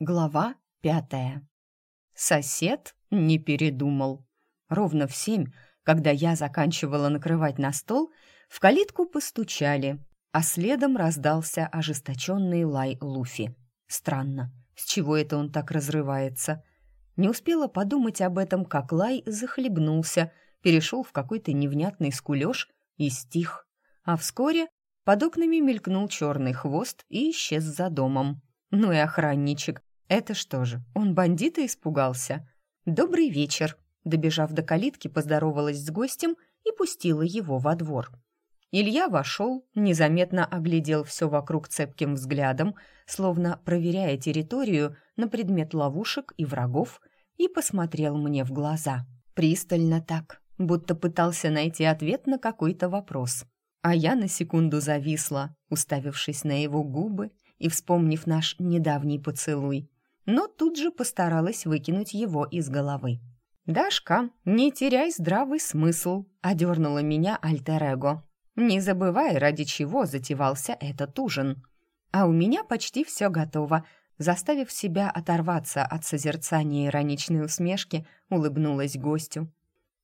Глава пятая. Сосед не передумал. Ровно в семь, когда я заканчивала накрывать на стол, в калитку постучали, а следом раздался ожесточенный лай Луфи. Странно, с чего это он так разрывается? Не успела подумать об этом, как лай захлебнулся, перешел в какой-то невнятный скулеж и стих. А вскоре под окнами мелькнул черный хвост и исчез за домом. Ну и охранничек. Это что же, он бандита испугался? «Добрый вечер!» Добежав до калитки, поздоровалась с гостем и пустила его во двор. Илья вошел, незаметно оглядел все вокруг цепким взглядом, словно проверяя территорию на предмет ловушек и врагов, и посмотрел мне в глаза. Пристально так, будто пытался найти ответ на какой-то вопрос. А я на секунду зависла, уставившись на его губы и вспомнив наш недавний поцелуй, но тут же постаралась выкинуть его из головы. «Дашка, не теряй здравый смысл», — одернула меня альтер-эго. «Не забывай, ради чего затевался этот ужин. А у меня почти все готово». Заставив себя оторваться от созерцания ироничной усмешки, улыбнулась гостю.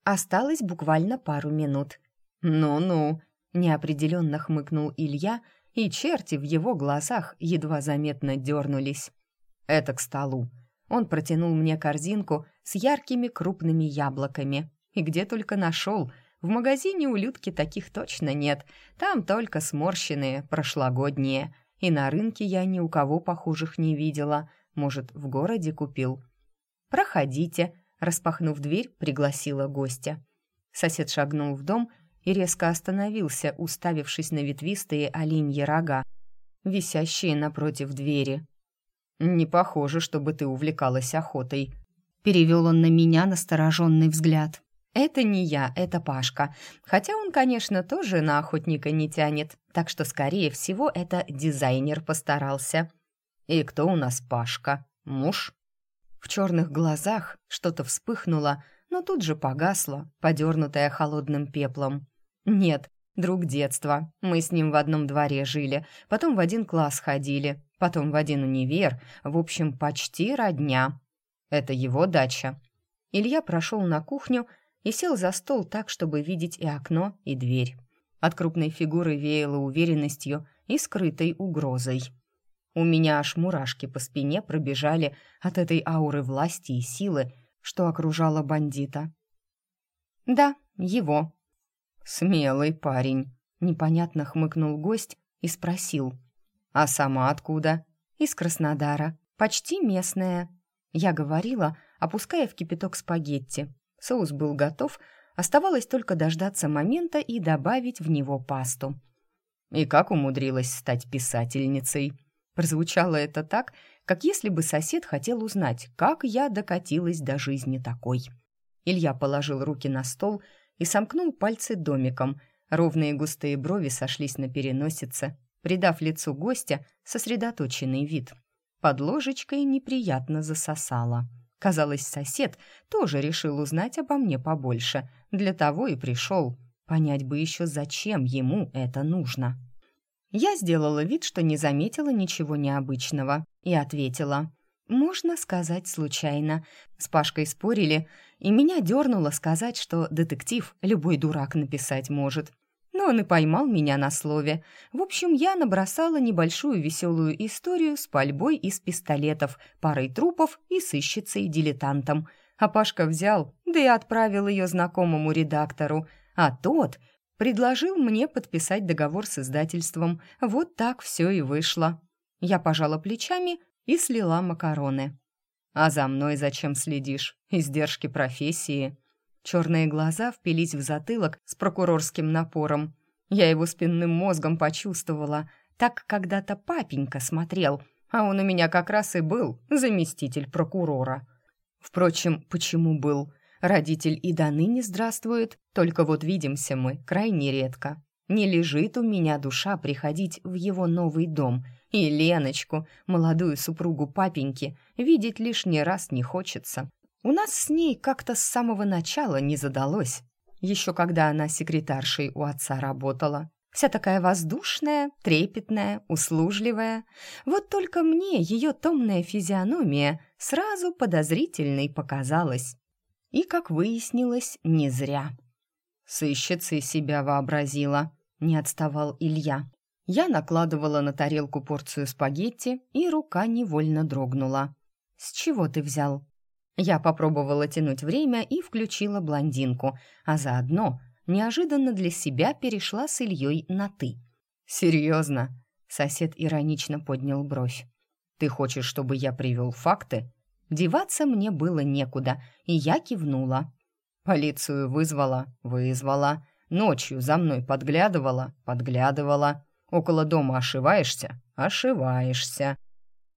Осталось буквально пару минут. «Ну-ну», — неопределенно хмыкнул Илья, и черти в его глазах едва заметно дернулись. «Это к столу». Он протянул мне корзинку с яркими крупными яблоками. И где только нашел. В магазине у Людки таких точно нет. Там только сморщенные, прошлогодние. И на рынке я ни у кого похожих не видела. Может, в городе купил. «Проходите», — распахнув дверь, пригласила гостя. Сосед шагнул в дом и резко остановился, уставившись на ветвистые оленьи рога, висящие напротив двери. «Не похоже, чтобы ты увлекалась охотой», — перевел он на меня настороженный взгляд. «Это не я, это Пашка. Хотя он, конечно, тоже на охотника не тянет, так что, скорее всего, это дизайнер постарался». «И кто у нас Пашка? Муж?» В черных глазах что-то вспыхнуло, но тут же погасло, подернутое холодным пеплом. «Нет, друг детства. Мы с ним в одном дворе жили, потом в один класс ходили потом в один универ, в общем, почти родня. Это его дача. Илья прошел на кухню и сел за стол так, чтобы видеть и окно, и дверь. От крупной фигуры веяло уверенностью и скрытой угрозой. У меня аж мурашки по спине пробежали от этой ауры власти и силы, что окружала бандита. «Да, его». «Смелый парень», — непонятно хмыкнул гость и спросил. «А сама откуда?» «Из Краснодара. Почти местная». Я говорила, опуская в кипяток спагетти. Соус был готов, оставалось только дождаться момента и добавить в него пасту. «И как умудрилась стать писательницей?» Прозвучало это так, как если бы сосед хотел узнать, как я докатилась до жизни такой. Илья положил руки на стол и сомкнул пальцы домиком. Ровные густые брови сошлись на переносице, придав лицу гостя сосредоточенный вид. Под ложечкой неприятно засосало. Казалось, сосед тоже решил узнать обо мне побольше. Для того и пришел. Понять бы еще, зачем ему это нужно. Я сделала вид, что не заметила ничего необычного, и ответила. «Можно сказать случайно». С Пашкой спорили, и меня дернуло сказать, что детектив любой дурак написать может но он и поймал меня на слове. В общем, я набросала небольшую веселую историю с пальбой из пистолетов, парой трупов и сыщицей-дилетантом. А Пашка взял, да и отправил ее знакомому редактору. А тот предложил мне подписать договор с издательством. Вот так все и вышло. Я пожала плечами и слила макароны. «А за мной зачем следишь? Издержки профессии?» Черные глаза впились в затылок с прокурорским напором. Я его спинным мозгом почувствовала. Так когда-то папенька смотрел, а он у меня как раз и был заместитель прокурора. Впрочем, почему был? Родитель и до ныне здравствует, только вот видимся мы крайне редко. Не лежит у меня душа приходить в его новый дом, и Леночку, молодую супругу папеньки, видеть лишний раз не хочется. У нас с ней как-то с самого начала не задалось. Еще когда она секретаршей у отца работала. Вся такая воздушная, трепетная, услужливая. Вот только мне ее томная физиономия сразу подозрительной показалась. И, как выяснилось, не зря. Сыщица себя вообразила, не отставал Илья. Я накладывала на тарелку порцию спагетти, и рука невольно дрогнула. «С чего ты взял?» Я попробовала тянуть время и включила блондинку, а заодно неожиданно для себя перешла с Ильей на «ты». «Серьезно?» — сосед иронично поднял бровь. «Ты хочешь, чтобы я привел факты?» Деваться мне было некуда, и я кивнула. «Полицию вызвала?» «Вызвала. Ночью за мной подглядывала?» «Подглядывала. Около дома ошиваешься?» «Ошиваешься».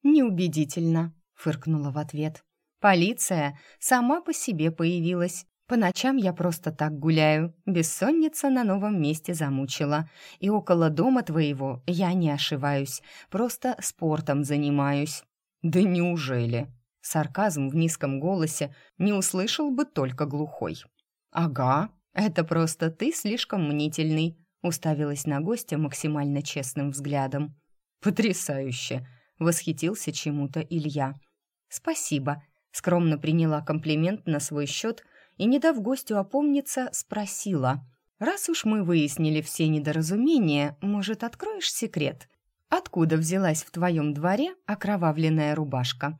«Неубедительно», — фыркнула в ответ. Полиция сама по себе появилась. По ночам я просто так гуляю. Бессонница на новом месте замучила. И около дома твоего я не ошиваюсь. Просто спортом занимаюсь». «Да неужели?» Сарказм в низком голосе не услышал бы только глухой. «Ага, это просто ты слишком мнительный», уставилась на гостя максимально честным взглядом. «Потрясающе!» — восхитился чему-то Илья. «Спасибо», скромно приняла комплимент на свой счет и, не дав гостю опомниться, спросила. «Раз уж мы выяснили все недоразумения, может, откроешь секрет? Откуда взялась в твоем дворе окровавленная рубашка?»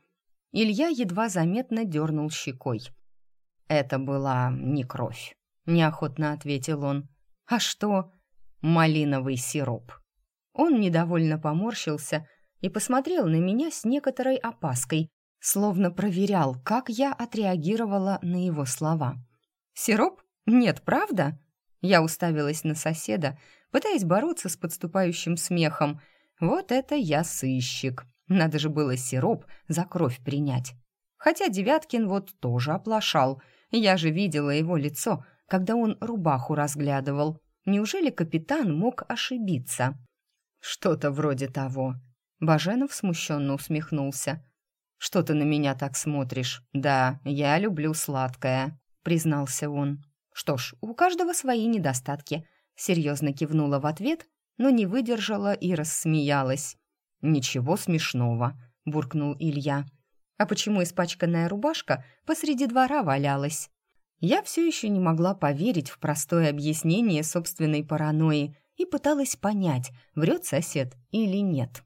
Илья едва заметно дернул щекой. «Это была не кровь», — неохотно ответил он. «А что?» «Малиновый сироп». Он недовольно поморщился и посмотрел на меня с некоторой опаской, словно проверял, как я отреагировала на его слова. «Сироп? Нет, правда?» Я уставилась на соседа, пытаясь бороться с подступающим смехом. «Вот это я сыщик. Надо же было сироп за кровь принять». Хотя Девяткин вот тоже оплошал. Я же видела его лицо, когда он рубаху разглядывал. Неужели капитан мог ошибиться? «Что-то вроде того». Баженов смущенно усмехнулся. «Что ты на меня так смотришь? Да, я люблю сладкое», — признался он. «Что ж, у каждого свои недостатки», — серьезно кивнула в ответ, но не выдержала и рассмеялась. «Ничего смешного», — буркнул Илья. «А почему испачканная рубашка посреди двора валялась?» Я все еще не могла поверить в простое объяснение собственной паранойи и пыталась понять, врет сосед или нет.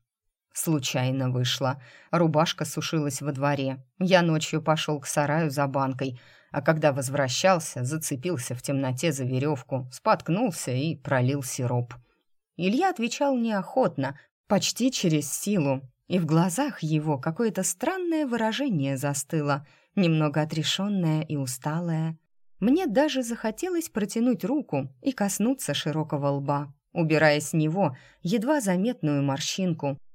Случайно вышло. Рубашка сушилась во дворе. Я ночью пошел к сараю за банкой, а когда возвращался, зацепился в темноте за веревку, споткнулся и пролил сироп. Илья отвечал неохотно, почти через силу, и в глазах его какое-то странное выражение застыло, немного отрешенное и усталое. Мне даже захотелось протянуть руку и коснуться широкого лба, убирая с него едва заметную морщинку —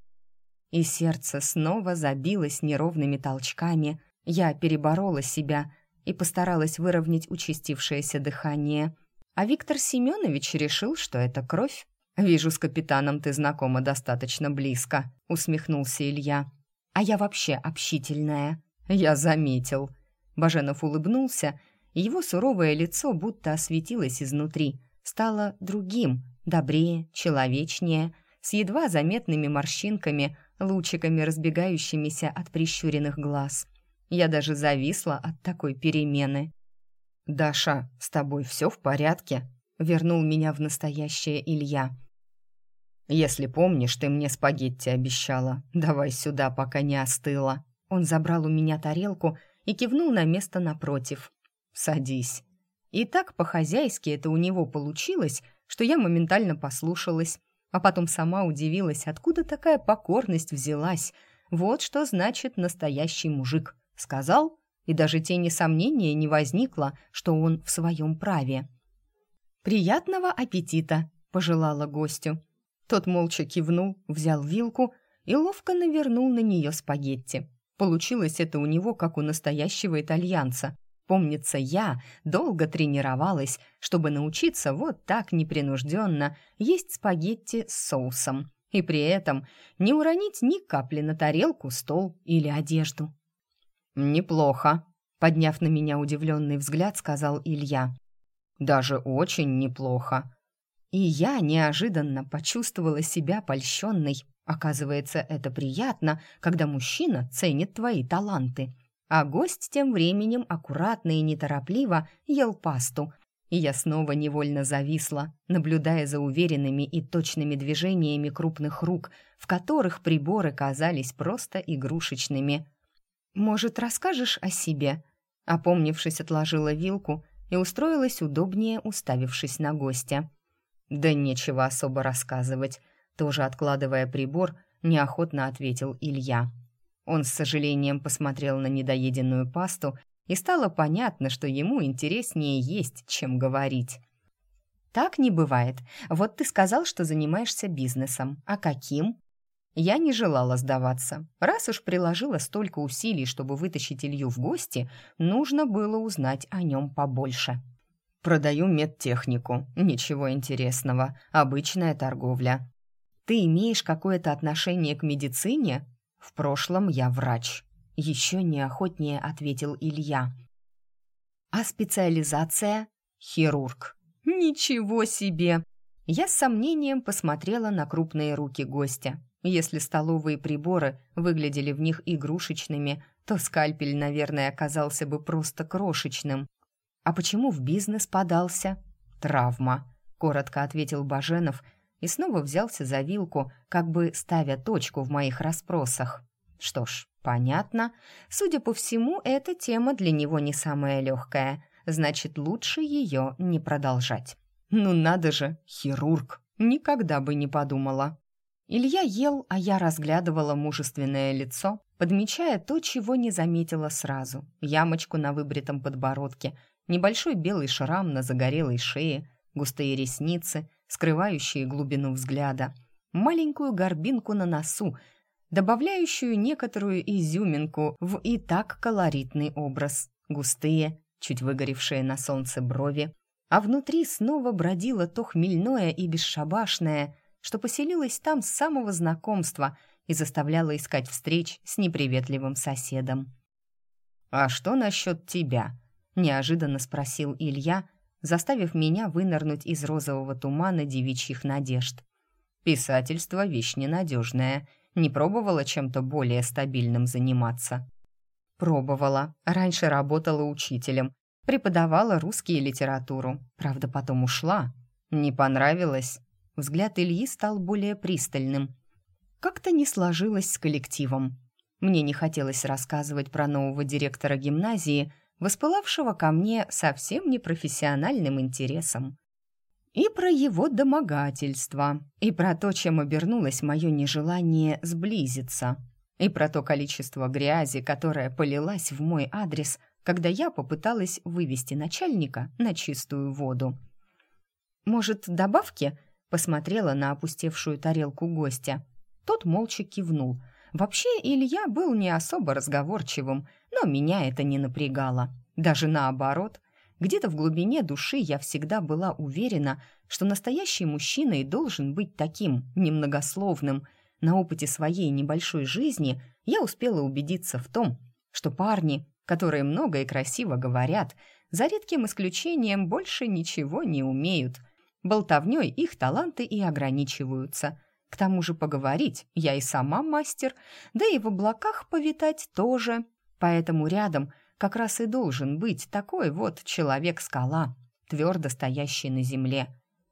и сердце снова забилось неровными толчками. Я переборола себя и постаралась выровнять участившееся дыхание. А Виктор Семенович решил, что это кровь. «Вижу, с капитаном ты знакома достаточно близко», — усмехнулся Илья. «А я вообще общительная». «Я заметил». Баженов улыбнулся, и его суровое лицо будто осветилось изнутри, стало другим, добрее, человечнее, с едва заметными морщинками, лучиками разбегающимися от прищуренных глаз. Я даже зависла от такой перемены. «Даша, с тобой все в порядке?» — вернул меня в настоящее Илья. «Если помнишь, ты мне спагетти обещала. Давай сюда, пока не остыло». Он забрал у меня тарелку и кивнул на место напротив. «Садись». И так по-хозяйски это у него получилось, что я моментально послушалась, а потом сама удивилась, откуда такая покорность взялась. Вот что значит настоящий мужик. Сказал, и даже тени сомнения не возникло, что он в своем праве. «Приятного аппетита!» — пожелала гостю. Тот молча кивнул, взял вилку и ловко навернул на нее спагетти. Получилось это у него, как у настоящего итальянца. Помнится, я долго тренировалась, чтобы научиться вот так непринужденно есть спагетти с соусом и при этом не уронить ни капли на тарелку, стол или одежду. «Неплохо», — подняв на меня удивленный взгляд, сказал Илья. «Даже очень неплохо». И я неожиданно почувствовала себя польщенной. Оказывается, это приятно, когда мужчина ценит твои таланты. А гость тем временем аккуратно и неторопливо ел пасту, и я снова невольно зависла, наблюдая за уверенными и точными движениями крупных рук, в которых приборы казались просто игрушечными. «Может, расскажешь о себе?» Опомнившись, отложила вилку и устроилась удобнее, уставившись на гостя. «Да нечего особо рассказывать», тоже откладывая прибор, неохотно ответил Илья. Он с сожалением посмотрел на недоеденную пасту и стало понятно, что ему интереснее есть, чем говорить. «Так не бывает. Вот ты сказал, что занимаешься бизнесом. А каким?» Я не желала сдаваться. Раз уж приложила столько усилий, чтобы вытащить Илью в гости, нужно было узнать о нем побольше. «Продаю медтехнику. Ничего интересного. Обычная торговля». «Ты имеешь какое-то отношение к медицине?» «В прошлом я врач». Еще неохотнее ответил Илья. А специализация? Хирург. Ничего себе! Я с сомнением посмотрела на крупные руки гостя. Если столовые приборы выглядели в них игрушечными, то скальпель, наверное, оказался бы просто крошечным. А почему в бизнес подался? Травма, коротко ответил Баженов и снова взялся за вилку, как бы ставя точку в моих расспросах. Что ж, понятно. Судя по всему, эта тема для него не самая легкая. Значит, лучше ее не продолжать. Ну надо же, хирург. Никогда бы не подумала. Илья ел, а я разглядывала мужественное лицо, подмечая то, чего не заметила сразу. Ямочку на выбритом подбородке, небольшой белый шрам на загорелой шее, густые ресницы, скрывающие глубину взгляда, маленькую горбинку на носу, добавляющую некоторую изюминку в и так колоритный образ. Густые, чуть выгоревшие на солнце брови, а внутри снова бродило то хмельное и бесшабашное, что поселилось там с самого знакомства и заставляло искать встреч с неприветливым соседом. «А что насчет тебя?» — неожиданно спросил Илья, заставив меня вынырнуть из розового тумана девичьих надежд. «Писательство — вещь ненадежная, не пробовала чем-то более стабильным заниматься? Пробовала. Раньше работала учителем. Преподавала русский литературу. Правда, потом ушла. Не понравилось. Взгляд Ильи стал более пристальным. Как-то не сложилось с коллективом. Мне не хотелось рассказывать про нового директора гимназии, воспылавшего ко мне совсем непрофессиональным интересом и про его домогательство, и про то, чем обернулось мое нежелание сблизиться, и про то количество грязи, которое полилась в мой адрес, когда я попыталась вывести начальника на чистую воду. «Может, добавки?» — посмотрела на опустевшую тарелку гостя. Тот молча кивнул. Вообще Илья был не особо разговорчивым, но меня это не напрягало. Даже наоборот — где-то в глубине души я всегда была уверена, что настоящий мужчина и должен быть таким, немногословным. На опыте своей небольшой жизни я успела убедиться в том, что парни, которые много и красиво говорят, за редким исключением больше ничего не умеют. Болтовнёй их таланты и ограничиваются. К тому же поговорить я и сама мастер, да и в облаках повитать тоже. Поэтому рядом – как раз и должен быть такой вот человек-скала, твердо стоящий на земле.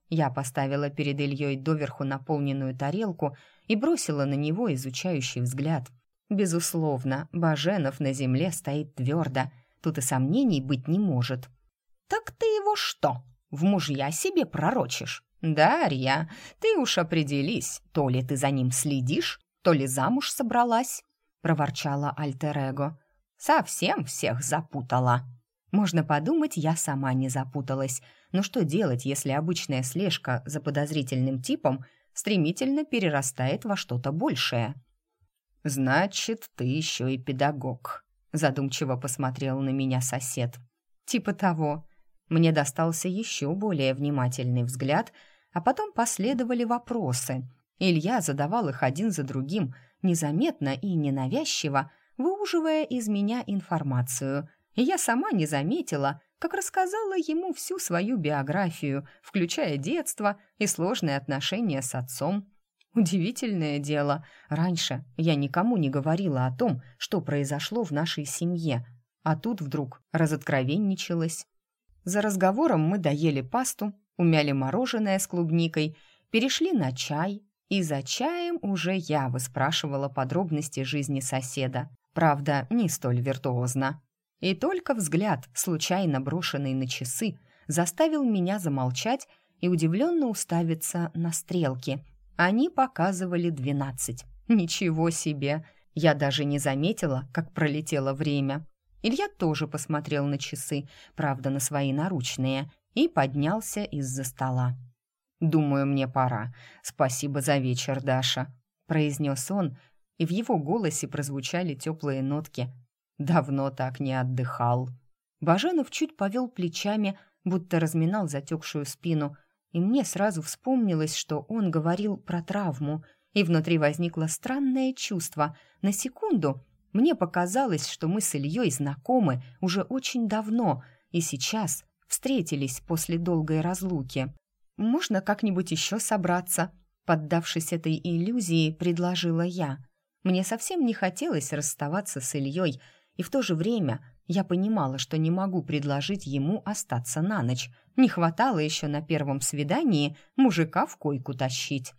Я поставила перед Ильей доверху наполненную тарелку и бросила на него изучающий взгляд. Безусловно, Баженов на земле стоит твердо, тут и сомнений быть не может. «Так ты его что, в мужья себе пророчишь?» «Дарья, ты уж определись, то ли ты за ним следишь, то ли замуж собралась», — проворчала Альтер-Эго. Совсем всех запутала. Можно подумать, я сама не запуталась. Но что делать, если обычная слежка за подозрительным типом стремительно перерастает во что-то большее? «Значит, ты еще и педагог», — задумчиво посмотрел на меня сосед. «Типа того». Мне достался еще более внимательный взгляд, а потом последовали вопросы. Илья задавал их один за другим, незаметно и ненавязчиво, выуживая из меня информацию, и я сама не заметила, как рассказала ему всю свою биографию, включая детство и сложные отношения с отцом. Удивительное дело, раньше я никому не говорила о том, что произошло в нашей семье, а тут вдруг разоткровенничалась. За разговором мы доели пасту, умяли мороженое с клубникой, перешли на чай, и за чаем уже я выспрашивала подробности жизни соседа. Правда, не столь виртуозно. И только взгляд, случайно брошенный на часы, заставил меня замолчать и удивленно уставиться на стрелки — они показывали двенадцать. Ничего себе! Я даже не заметила, как пролетело время. Илья тоже посмотрел на часы, правда, на свои наручные, и поднялся из-за стола. «Думаю, мне пора. Спасибо за вечер, Даша», — произнес он, и в его голосе прозвучали теплые нотки. «Давно так не отдыхал». Баженов чуть повел плечами, будто разминал затекшую спину, и мне сразу вспомнилось, что он говорил про травму, и внутри возникло странное чувство. На секунду мне показалось, что мы с Ильей знакомы уже очень давно и сейчас встретились после долгой разлуки. «Можно как-нибудь еще собраться?» Поддавшись этой иллюзии, предложила я. Мне совсем не хотелось расставаться с Ильей, и в то же время я понимала, что не могу предложить ему остаться на ночь. Не хватало еще на первом свидании мужика в койку тащить.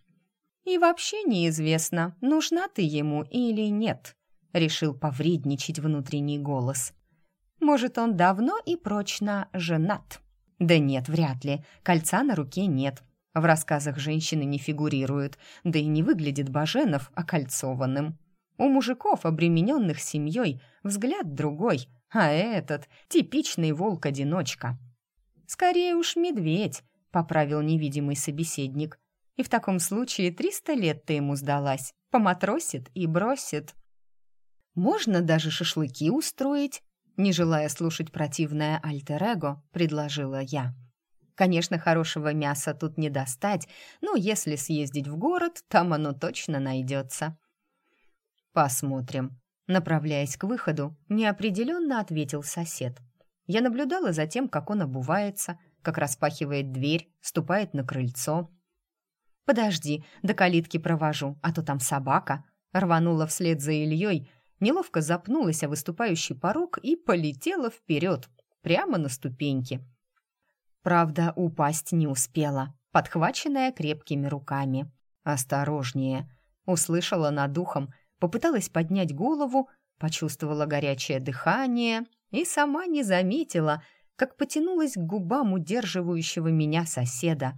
«И вообще неизвестно, нужна ты ему или нет», — решил повредничать внутренний голос. «Может, он давно и прочно женат?» «Да нет, вряд ли. Кольца на руке нет. В рассказах женщины не фигурируют, да и не выглядит Баженов окольцованным. У мужиков, обремененных семьей, взгляд другой, а этот — типичный волк-одиночка. «Скорее уж медведь», — поправил невидимый собеседник. «И в таком случае триста лет ты ему сдалась, поматросит и бросит». «Можно даже шашлыки устроить», — не желая слушать противное альтер-эго, предложила я. «Конечно, хорошего мяса тут не достать, но если съездить в город, там оно точно найдется». «Посмотрим», Направляясь к выходу, неопределенно ответил сосед. Я наблюдала за тем, как он обувается, как распахивает дверь, ступает на крыльцо. «Подожди, до калитки провожу, а то там собака», рванула вслед за Ильей, неловко запнулась о выступающий порог и полетела вперед, прямо на ступеньки. Правда, упасть не успела, подхваченная крепкими руками. «Осторожнее!» — услышала над ухом — попыталась поднять голову, почувствовала горячее дыхание и сама не заметила, как потянулась к губам удерживающего меня соседа.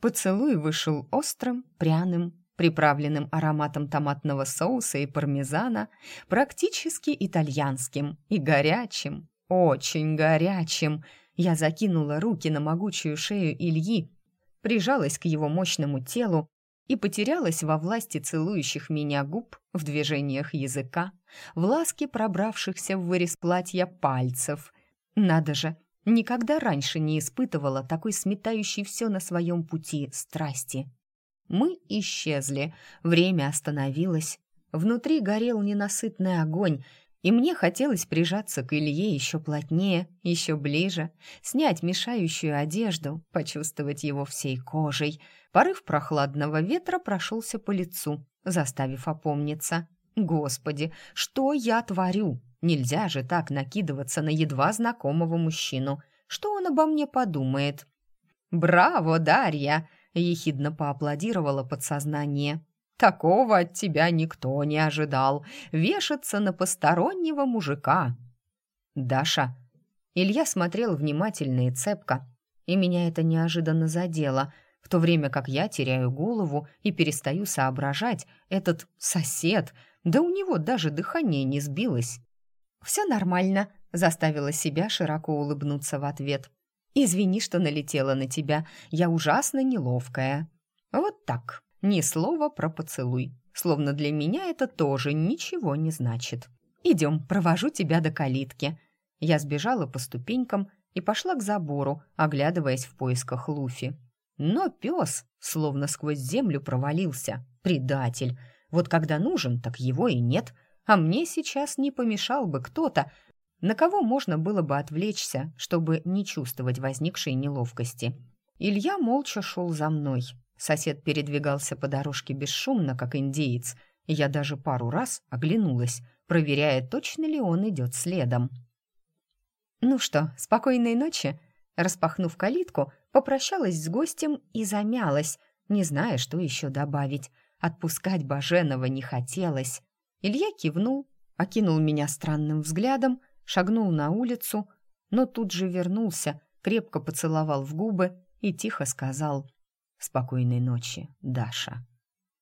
Поцелуй вышел острым, пряным, приправленным ароматом томатного соуса и пармезана, практически итальянским и горячим, очень горячим. Я закинула руки на могучую шею Ильи, прижалась к его мощному телу и потерялась во власти целующих меня губ, в движениях языка, в ласке пробравшихся в вырез платья пальцев. Надо же, никогда раньше не испытывала такой сметающей все на своем пути страсти. Мы исчезли, время остановилось. Внутри горел ненасытный огонь, и мне хотелось прижаться к Илье еще плотнее, еще ближе, снять мешающую одежду, почувствовать его всей кожей. Порыв прохладного ветра прошелся по лицу, заставив опомниться. «Господи, что я творю? Нельзя же так накидываться на едва знакомого мужчину. Что он обо мне подумает?» «Браво, Дарья!» — ехидно поаплодировало подсознание. Такого от тебя никто не ожидал. Вешаться на постороннего мужика. Даша. Илья смотрел внимательно и цепко, и меня это неожиданно задело, в то время как я теряю голову и перестаю соображать, этот сосед, да у него даже дыхание не сбилось. «Все нормально», — заставила себя широко улыбнуться в ответ. «Извини, что налетела на тебя, я ужасно неловкая». Вот так. Ни слова про поцелуй. Словно для меня это тоже ничего не значит. «Идем, провожу тебя до калитки». Я сбежала по ступенькам и пошла к забору, оглядываясь в поисках Луфи. Но пес словно сквозь землю провалился. Предатель. Вот когда нужен, так его и нет. А мне сейчас не помешал бы кто-то, На кого можно было бы отвлечься, чтобы не чувствовать возникшей неловкости? Илья молча шел за мной. Сосед передвигался по дорожке бесшумно, как индеец, я даже пару раз оглянулась, проверяя, точно ли он идет следом. «Ну что, спокойной ночи?» Распахнув калитку, попрощалась с гостем и замялась, не зная, что еще добавить. Отпускать Баженова не хотелось. Илья кивнул, окинул меня странным взглядом, шагнул на улицу, но тут же вернулся, крепко поцеловал в губы и тихо сказал «Спокойной ночи, Даша».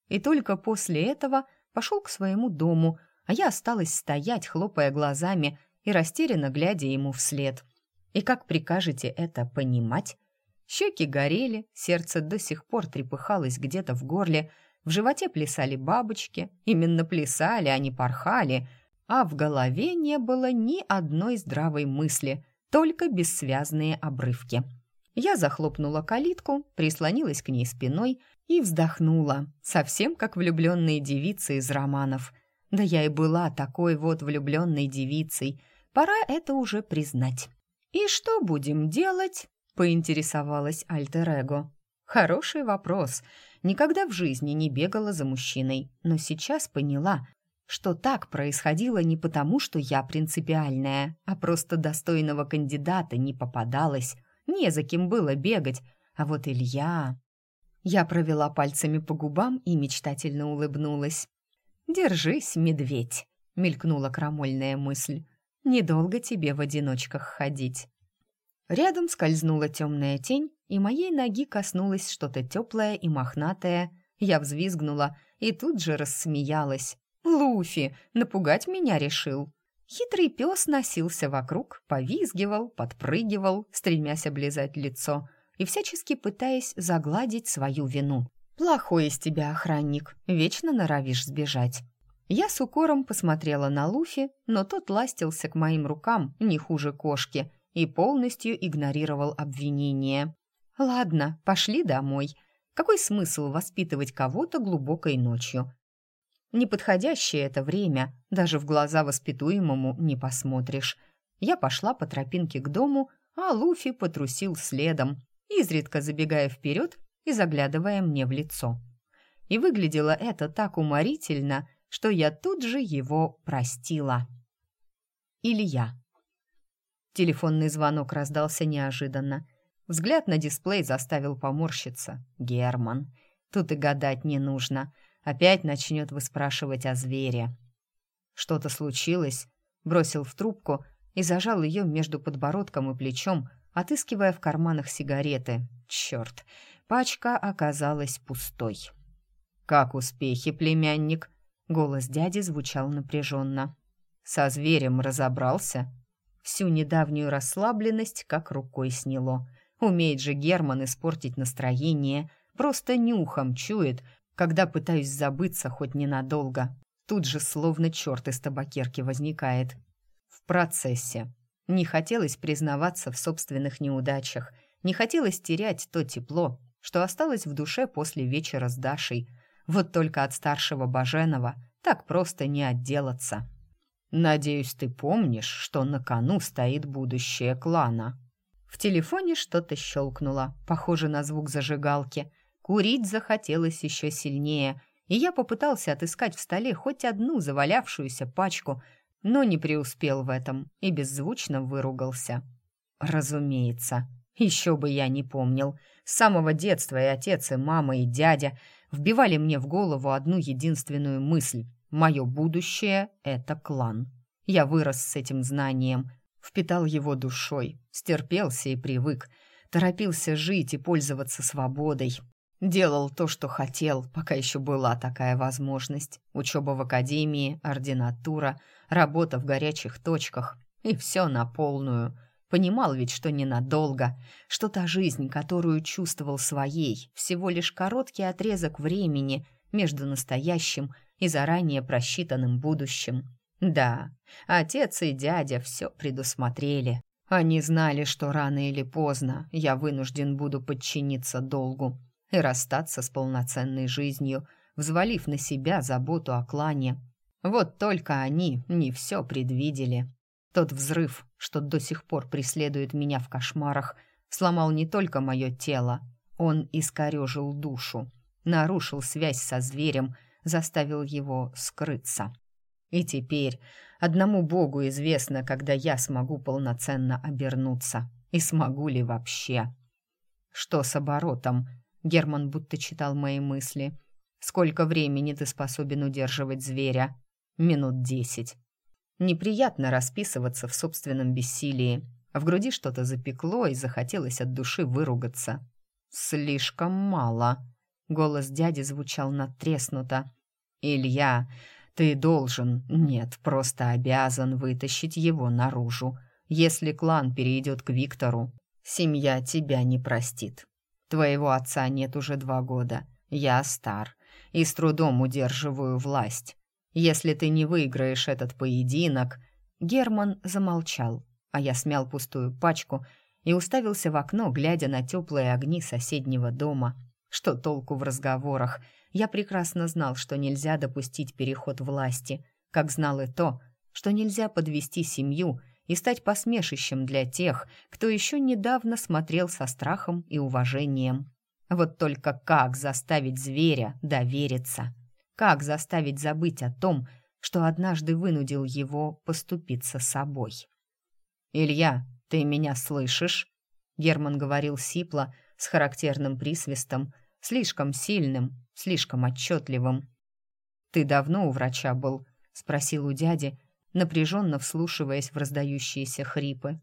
И только после этого пошел к своему дому, а я осталась стоять, хлопая глазами и растерянно глядя ему вслед. И как прикажете это понимать? Щеки горели, сердце до сих пор трепыхалось где-то в горле, в животе плясали бабочки, именно плясали, а не порхали, а в голове не было ни одной здравой мысли, только бессвязные обрывки. Я захлопнула калитку, прислонилась к ней спиной и вздохнула, совсем как влюбленные девицы из романов. Да я и была такой вот влюбленной девицей, пора это уже признать. «И что будем делать?» — поинтересовалась Альтер-Эго. «Хороший вопрос. Никогда в жизни не бегала за мужчиной, но сейчас поняла, что так происходило не потому, что я принципиальная, а просто достойного кандидата не попадалось, не за кем было бегать, а вот Илья... Я провела пальцами по губам и мечтательно улыбнулась. «Держись, медведь!» — мелькнула крамольная мысль. «Недолго тебе в одиночках ходить». Рядом скользнула темная тень, и моей ноги коснулось что-то теплое и мохнатое. Я взвизгнула и тут же рассмеялась. «Луфи! Напугать меня решил!» Хитрый пес носился вокруг, повизгивал, подпрыгивал, стремясь облизать лицо и всячески пытаясь загладить свою вину. «Плохой из тебя охранник, вечно норовишь сбежать». Я с укором посмотрела на Луфи, но тот ластился к моим рукам не хуже кошки и полностью игнорировал обвинение. «Ладно, пошли домой. Какой смысл воспитывать кого-то глубокой ночью? Неподходящее это время, даже в глаза воспитуемому не посмотришь. Я пошла по тропинке к дому, а Луфи потрусил следом, изредка забегая вперед и заглядывая мне в лицо. И выглядело это так уморительно, что я тут же его простила. Илья. Телефонный звонок раздался неожиданно. Взгляд на дисплей заставил поморщиться. Герман. Тут и гадать не нужно — Опять начнет выспрашивать о звере. Что-то случилось, бросил в трубку и зажал ее между подбородком и плечом, отыскивая в карманах сигареты. Черт, пачка оказалась пустой. «Как успехи, племянник?» Голос дяди звучал напряженно. «Со зверем разобрался?» Всю недавнюю расслабленность как рукой сняло. Умеет же Герман испортить настроение, просто нюхом чует, когда пытаюсь забыться хоть ненадолго. Тут же словно черт из табакерки возникает. В процессе. Не хотелось признаваться в собственных неудачах, не хотелось терять то тепло, что осталось в душе после вечера с Дашей. Вот только от старшего Баженова так просто не отделаться. «Надеюсь, ты помнишь, что на кону стоит будущее клана». В телефоне что-то щелкнуло, похоже на звук зажигалки – Курить захотелось еще сильнее, и я попытался отыскать в столе хоть одну завалявшуюся пачку, но не преуспел в этом и беззвучно выругался. Разумеется, еще бы я не помнил. С самого детства и отец, и мама, и дядя вбивали мне в голову одну единственную мысль. Мое будущее — это клан. Я вырос с этим знанием, впитал его душой, стерпелся и привык, торопился жить и пользоваться свободой, Делал то, что хотел, пока еще была такая возможность. Учеба в академии, ординатура, работа в горячих точках. И все на полную. Понимал ведь, что ненадолго, что та жизнь, которую чувствовал своей, всего лишь короткий отрезок времени между настоящим и заранее просчитанным будущим. Да, отец и дядя все предусмотрели. Они знали, что рано или поздно я вынужден буду подчиниться долгу, и расстаться с полноценной жизнью, взвалив на себя заботу о клане. Вот только они не все предвидели. Тот взрыв, что до сих пор преследует меня в кошмарах, сломал не только мое тело, он искорежил душу, нарушил связь со зверем, заставил его скрыться. И теперь одному Богу известно, когда я смогу полноценно обернуться, и смогу ли вообще. Что с оборотом? Герман будто читал мои мысли. Сколько времени ты способен удерживать зверя? Минут десять. Неприятно расписываться в собственном бессилии. В груди что-то запекло и захотелось от души выругаться. «Слишком мало», — голос дяди звучал натреснуто. «Илья, ты должен, нет, просто обязан вытащить его наружу. Если клан перейдет к Виктору, семья тебя не простит. Твоего отца нет уже два года. Я стар и с трудом удерживаю власть. Если ты не выиграешь этот поединок...» Герман замолчал, а я смял пустую пачку и уставился в окно, глядя на теплые огни соседнего дома. Что толку в разговорах? Я прекрасно знал, что нельзя допустить переход власти, как знал и то, что нельзя подвести семью и стать посмешищем для тех, кто еще недавно смотрел со страхом и уважением. Вот только как заставить зверя довериться? Как заставить забыть о том, что однажды вынудил его поступиться собой? «Илья, ты меня слышишь?» Герман говорил сипло, с характерным присвистом, слишком сильным, слишком отчетливым. «Ты давно у врача был?» — спросил у дяди, напряженно вслушиваясь в раздающиеся хрипы.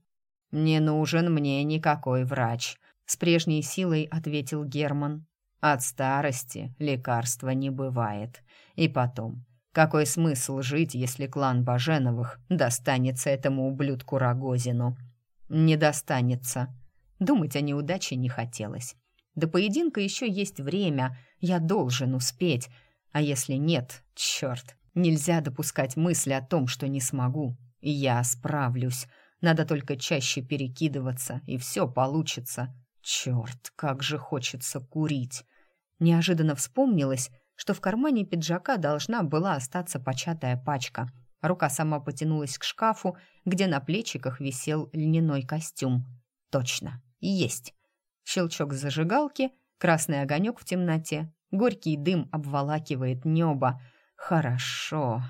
«Не нужен мне никакой врач», — с прежней силой ответил Герман. «От старости лекарства не бывает. И потом, какой смысл жить, если клан Баженовых достанется этому ублюдку Рогозину? Не достанется. Думать о неудаче не хотелось. До поединка еще есть время, я должен успеть. А если нет, черт, нельзя допускать мысли о том, что не смогу. Я справлюсь. Надо только чаще перекидываться, и все получится. Черт, как же хочется курить. Неожиданно вспомнилось, что в кармане пиджака должна была остаться початая пачка. Рука сама потянулась к шкафу, где на плечиках висел льняной костюм. Точно, есть. Щелчок зажигалки, красный огонек в темноте, горький дым обволакивает небо. Хорошо.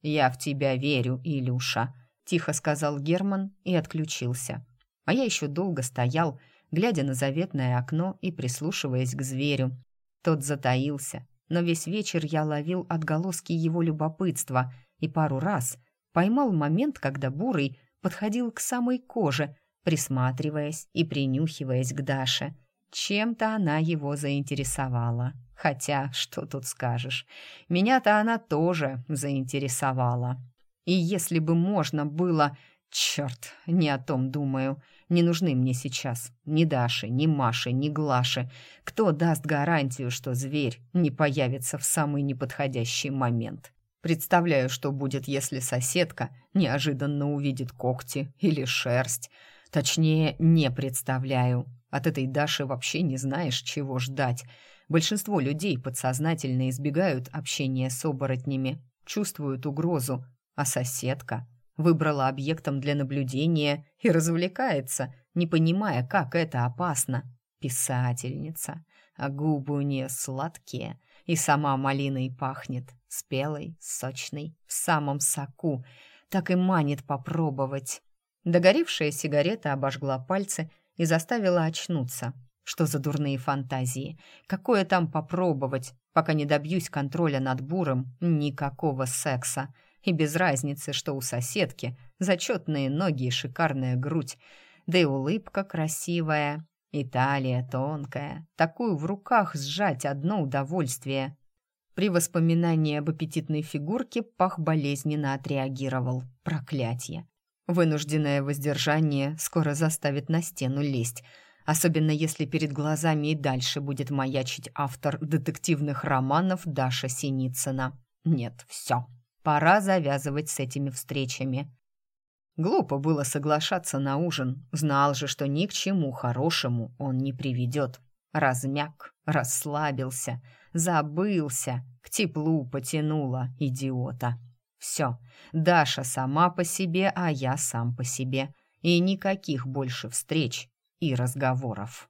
Я в тебя верю, Илюша, тихо сказал Герман и отключился. А я еще долго стоял, глядя на заветное окно и прислушиваясь к зверю. Тот затаился, но весь вечер я ловил отголоски его любопытства и пару раз поймал момент, когда Бурый подходил к самой коже, присматриваясь и принюхиваясь к Даше. Чем-то она его заинтересовала. Хотя, что тут скажешь, меня-то она тоже заинтересовала. И если бы можно было... Черт, не о том думаю. Не нужны мне сейчас ни Даши, ни Маши, ни Глаши. Кто даст гарантию, что зверь не появится в самый неподходящий момент? Представляю, что будет, если соседка неожиданно увидит когти или шерсть. Точнее, не представляю. От этой Даши вообще не знаешь, чего ждать. Большинство людей подсознательно избегают общения с оборотнями, чувствуют угрозу, а соседка выбрала объектом для наблюдения и развлекается, не понимая, как это опасно. Писательница, а губы у нее сладкие, и сама малиной пахнет, спелой, сочной, в самом соку, так и манит попробовать. Догоревшая сигарета обожгла пальцы и заставила очнуться. Что за дурные фантазии? Какое там попробовать? Пока не добьюсь контроля над буром, никакого секса. И без разницы, что у соседки зачетные ноги и шикарная грудь, да и улыбка красивая, и талия тонкая. Такую в руках сжать одно удовольствие. При воспоминании об аппетитной фигурке пах болезненно отреагировал. Проклятье. Вынужденное воздержание скоро заставит на стену лезть, особенно если перед глазами и дальше будет маячить автор детективных романов Даша Синицына. Нет, все. Пора завязывать с этими встречами. Глупо было соглашаться на ужин. Знал же, что ни к чему хорошему он не приведет. Размяк, расслабился, забылся, к теплу потянуло идиота. Все, Даша сама по себе, а я сам по себе. И никаких больше встреч и разговоров.